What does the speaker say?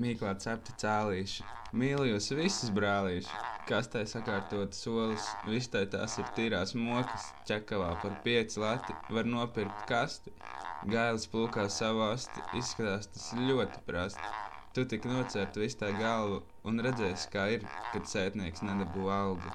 Mīklā cepti cēlīši. Mīlu jūs visus, brālīši! Kastē sakārtot solis, vistai tās ir tīrās mokas, ķekavā par pieci lati var nopirkt kasti. Gailis plūkā savāsti, izskatās tas ļoti prasti. Tu tik nocert vistai galvu un redzēsi, kā ir, kad sētnieks nedabū algu.